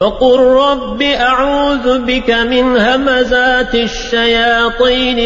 فقل رب أعوذ بك من همزات الشياطين